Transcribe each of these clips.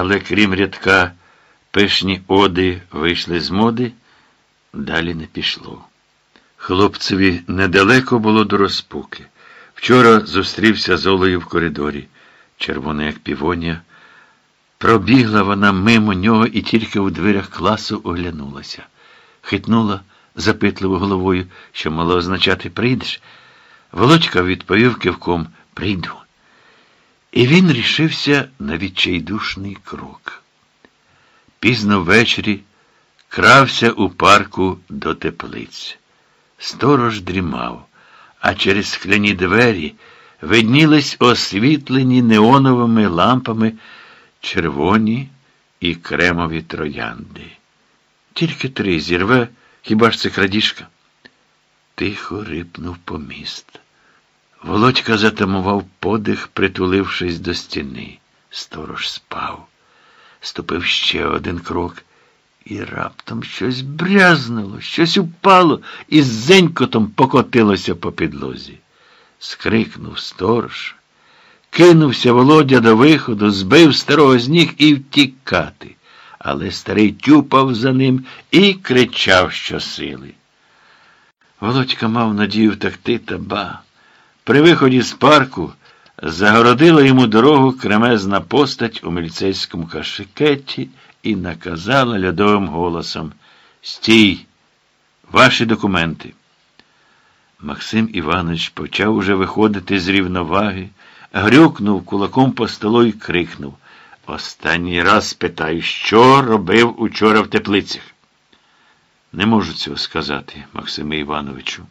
Але крім рядка, пишні оди вийшли з моди, далі не пішло. Хлопцеві недалеко було до розпуки. Вчора зустрівся з Олею в коридорі, червона, як півонія. Пробігла вона мимо нього і тільки у дверях класу оглянулася. Хитнула запитливо головою, що мало означати прийдеш. Володька відповів кивком прийду. І він рішився на відчайдушний крок. Пізно ввечері крався у парку до теплиць. Сторож дрімав, а через скляні двері виднілись освітлені неоновими лампами червоні і кремові троянди. Тільки три зірве, хіба ж це крадіжка? Тихо рипнув поміст. Володька затамував подих, притулившись до стіни. Сторож спав. Ступив ще один крок, і раптом щось брязнуло, щось упало і з зенькотом покотилося по підлозі. Скрикнув сторож, кинувся Володя до виходу, збив старого з ніг і втікати. Але старий тюпав за ним і кричав щосили. Володька мав надію втекти та ба. При виході з парку загородила йому дорогу кремезна постать у міліцейському кашикеті і наказала льодовим голосом Стій, ваші документи. Максим Іванович почав уже виходити з рівноваги, грюкнув кулаком по столу і крикнув Останній раз питаю, що робив учора в теплицях. Не можу цього сказати, Максиме Івановичу.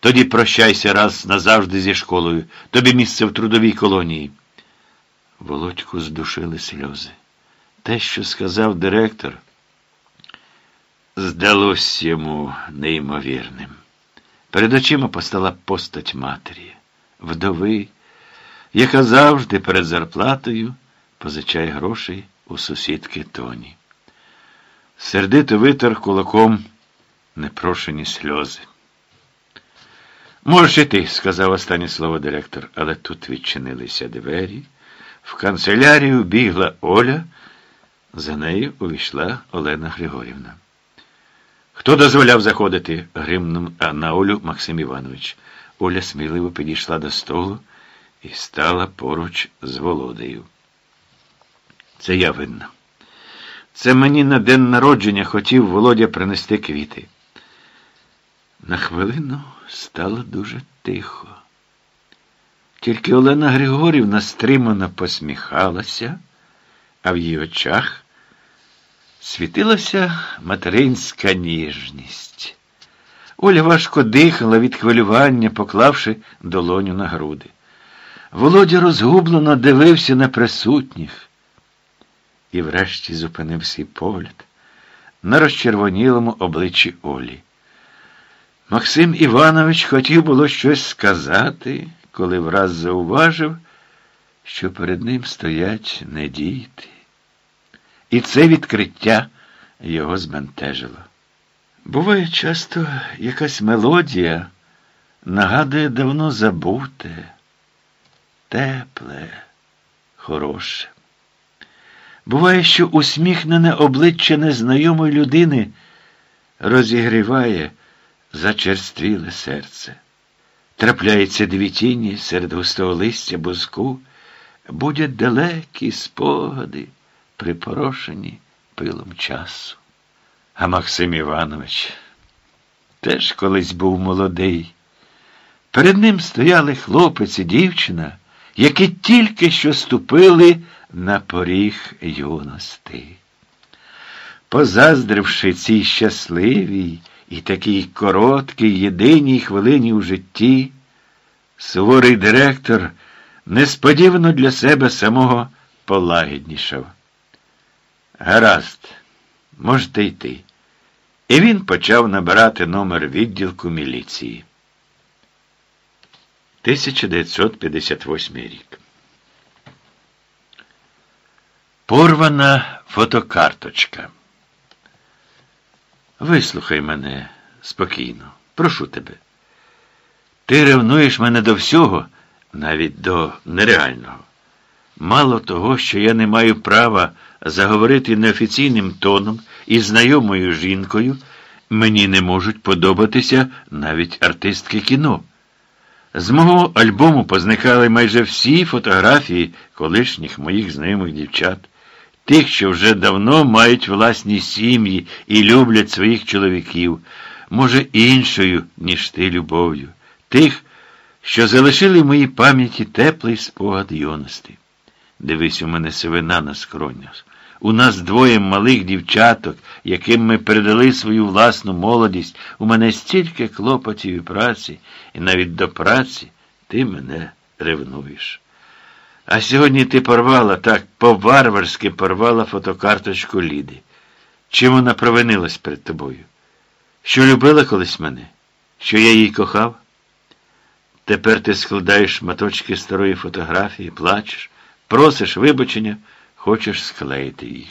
Тоді прощайся раз назавжди зі школою. Тобі місце в трудовій колонії. Володьку здушили сльози. Те, що сказав директор, здалось йому неймовірним. Перед очима постала постать матері, вдови, яка завжди перед зарплатою позичає грошей у сусідки Тоні. Сердито витер кулаком непрошені сльози. Можеш іти, сказав останнє слово директор, але тут відчинилися двері. В канцелярію бігла Оля, за нею увійшла Олена Григорівна. Хто дозволяв заходити? гримнув на Олю Максим Іванович. Оля сміливо підійшла до столу і стала поруч з Володею. Це я винна. Це мені на день народження хотів Володя принести квіти. На хвилину стало дуже тихо. Тільки Олена Григорівна стримано посміхалася, а в її очах світилася материнська ніжність. Оля важко дихала від хвилювання, поклавши долоню на груди. Володя розгублено дивився на присутніх і врешті зупинив свій погляд на розчервонілому обличчі Олі. Максим Іванович хотів було щось сказати, коли враз зауважив, що перед ним стоять не діти. І це відкриття його збентежило. Буває часто якась мелодія нагадує давно забуте, тепле, хороше. Буває, що усміхнене обличчя незнайомої людини розігріває зачерствіле серце. Трапляються дві тіні серед густого листя бузку, будять далекі спогади, припорошені пилом часу. А Максим Іванович теж колись був молодий. Перед ним стояли хлопець і дівчина, які тільки що ступили на поріг юності. Позаздривши цій щасливій і такій короткій, єдиній хвилині у житті, суворий директор несподівано для себе самого полагіднішав. Гаразд, можете йти. І він почав набирати номер відділку міліції. 1958 рік. Порвана фотокарточка. Вислухай мене спокійно, прошу тебе. Ти ревнуєш мене до всього, навіть до нереального. Мало того, що я не маю права заговорити неофіційним тоном із знайомою жінкою, мені не можуть подобатися навіть артистки кіно. З мого альбому позникали майже всі фотографії колишніх моїх знайомих дівчат, тих, що вже давно мають власні сім'ї і люблять своїх чоловіків, може, іншою, ніж ти любов'ю, тих, що залишили в моїй пам'яті теплий спогад юності. Дивись, у мене сивина на скронях. У нас двоє малих дівчаток, яким ми передали свою власну молодість. У мене стільки клопотів і праці, і навіть до праці ти мене ревнуєш. А сьогодні ти порвала так по-варварськи порвала фотокарточку Ліди. Чим вона провинилась перед тобою? Що любила колись мене? Що я її кохав? Тепер ти складаєш шматочки старої фотографії, плачеш, просиш вибачення, хочеш склеїти їх.